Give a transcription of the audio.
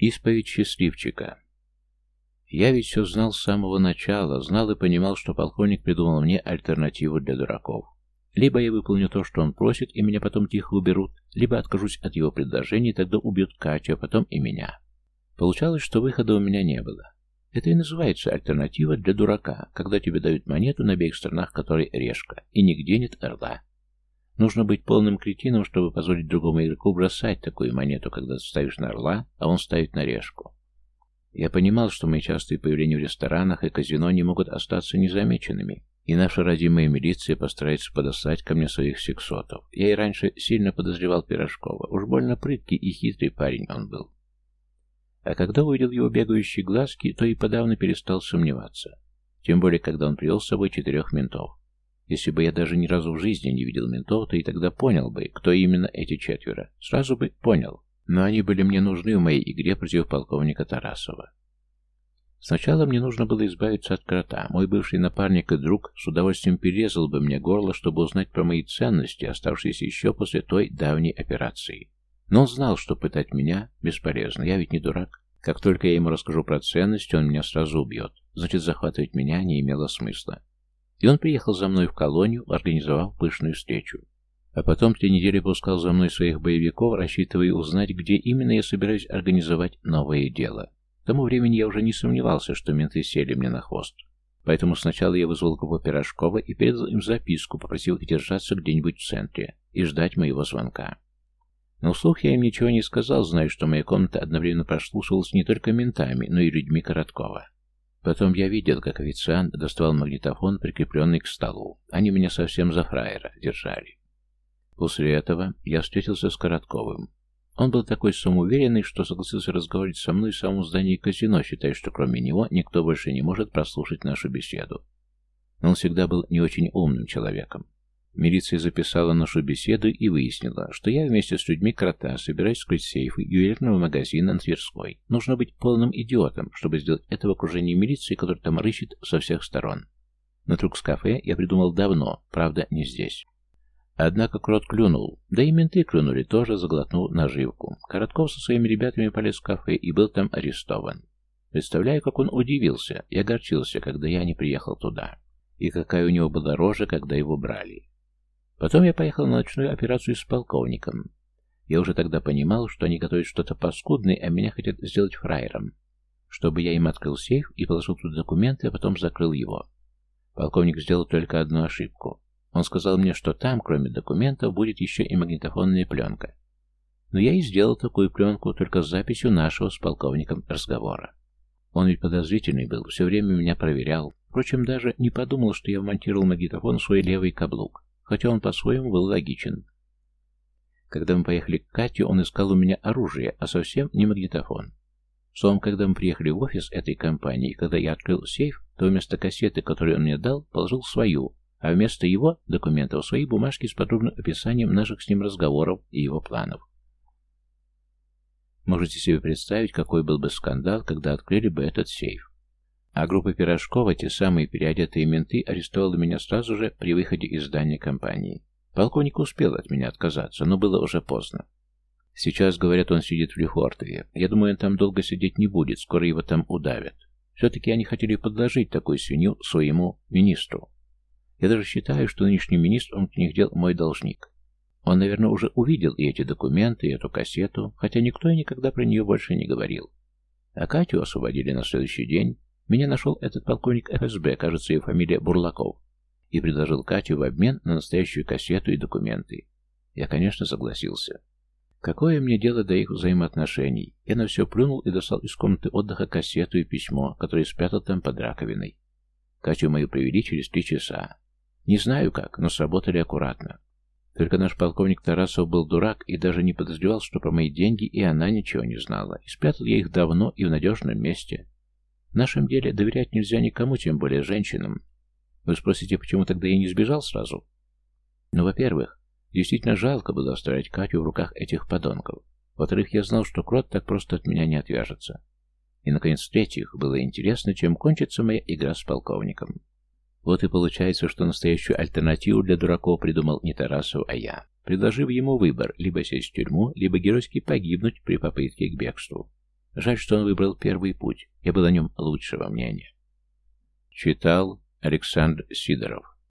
Исповедь счастливчика. Я ведь все знал с самого начала, знал и понимал, что полковник придумал мне альтернативу для дураков. Либо я выполню то, что он просит, и меня потом тихо уберут, либо откажусь от его предложений, тогда убьют Катю, а потом и меня. Получалось, что выхода у меня не было. Это и называется альтернатива для дурака, когда тебе дают монету на обеих сторонах которой решка, и нигде нет орла. Нужно быть полным кретином, чтобы позволить другому игроку бросать такую монету, когда ставишь на орла, а он ставит на решку. Я понимал, что мои частые появления в ресторанах и казино не могут остаться незамеченными, и наша родимая милиция постарается подослать ко мне своих сексотов. Я и раньше сильно подозревал Пирожкова. Уж больно прыткий и хитрый парень он был. А когда увидел его бегающие глазки, то и подавно перестал сомневаться. Тем более, когда он привел с собой четырех ментов. Если бы я даже ни разу в жизни не видел ментов, то и тогда понял бы, кто именно эти четверо. Сразу бы понял. Но они были мне нужны в моей игре против полковника Тарасова. Сначала мне нужно было избавиться от крота. Мой бывший напарник и друг с удовольствием перерезал бы мне горло, чтобы узнать про мои ценности, оставшиеся еще после той давней операции. Но он знал, что пытать меня бесполезно. Я ведь не дурак. Как только я ему расскажу про ценности, он меня сразу убьет. Значит, захватывать меня не имело смысла. И он приехал за мной в колонию, организовав пышную встречу. А потом три недели пускал за мной своих боевиков, рассчитывая узнать, где именно я собираюсь организовать новое дело. К тому времени я уже не сомневался, что менты сели мне на хвост. Поэтому сначала я вызвал группу Пирожкова и передал им записку, попросил их держаться где-нибудь в центре и ждать моего звонка. Но вслух я им ничего не сказал, зная, что моя комната одновременно прослушивалась не только ментами, но и людьми Короткова. Потом я видел, как официант доставал магнитофон, прикрепленный к столу. Они меня совсем за фраера держали. После этого я встретился с Коротковым. Он был такой самоуверенный, что согласился разговаривать со мной в самом здании казино, считая, что кроме него никто больше не может прослушать нашу беседу. Но он всегда был не очень умным человеком. Милиция записала нашу беседу и выяснила, что я вместе с людьми крота собираюсь скрыть сейфы ювелирного магазина на Тверской. Нужно быть полным идиотом, чтобы сделать это в окружении милиции, которая там рыщет со всех сторон. На трюк с кафе я придумал давно, правда, не здесь. Однако Крот клюнул, да и менты клюнули тоже, заглотнув наживку. Коротков со своими ребятами полез в кафе и был там арестован. Представляю, как он удивился и огорчился, когда я не приехал туда. И какая у него была рожа, когда его брали. Потом я поехал на ночную операцию с полковником. Я уже тогда понимал, что они готовят что-то паскудное, а меня хотят сделать фраером. Чтобы я им открыл сейф и положил туда документы, а потом закрыл его. Полковник сделал только одну ошибку. Он сказал мне, что там, кроме документов, будет еще и магнитофонная пленка. Но я и сделал такую пленку, только с записью нашего с полковником разговора. Он ведь подозрительный был, все время меня проверял. Впрочем, даже не подумал, что я вмонтировал магнитофон в свой левый каблук хотя он по-своему был логичен. Когда мы поехали к Кате, он искал у меня оружие, а совсем не магнитофон. Словом, когда мы приехали в офис этой компании, когда я открыл сейф, то вместо кассеты, которую он мне дал, положил свою, а вместо его документов свои бумажки с подробным описанием наших с ним разговоров и его планов. Можете себе представить, какой был бы скандал, когда открыли бы этот сейф. А группа Пирожкова, те самые переодетые менты, арестовала меня сразу же при выходе из здания компании. Полковник успел от меня отказаться, но было уже поздно. Сейчас, говорят, он сидит в Лефортове. Я думаю, он там долго сидеть не будет, скоро его там удавят. Все-таки они хотели подложить такую свинью своему министру. Я даже считаю, что нынешний министр, он к них дел мой должник. Он, наверное, уже увидел и эти документы, и эту кассету, хотя никто и никогда про нее больше не говорил. А Катю освободили на следующий день, меня нашел этот полковник ФСБ, кажется, ее фамилия Бурлаков, и предложил Катю в обмен на настоящую кассету и документы. Я, конечно, согласился. Какое мне дело до их взаимоотношений? Я на все плюнул и достал из комнаты отдыха кассету и письмо, которое спрятал там под раковиной. Катю мою привели через три часа. Не знаю как, но сработали аккуратно. Только наш полковник Тарасов был дурак и даже не подозревал, что про мои деньги и она ничего не знала. И спрятал я их давно и в надежном месте. Нашем деле доверять нельзя никому, тем более женщинам. Вы спросите, почему тогда я не сбежал сразу? Ну, во-первых, действительно жалко было оставлять Катю в руках этих подонков. Во-вторых, я знал, что Крот так просто от меня не отвяжется. И, наконец, в-третьих, было интересно, чем кончится моя игра с полковником. Вот и получается, что настоящую альтернативу для дураков придумал не Тарасов, а я, предложив ему выбор, либо сесть в тюрьму, либо геройски погибнуть при попытке к бегству. Жаль, что он выбрал первый путь. Я был о нем лучшего мнения. Читал Александр Сидоров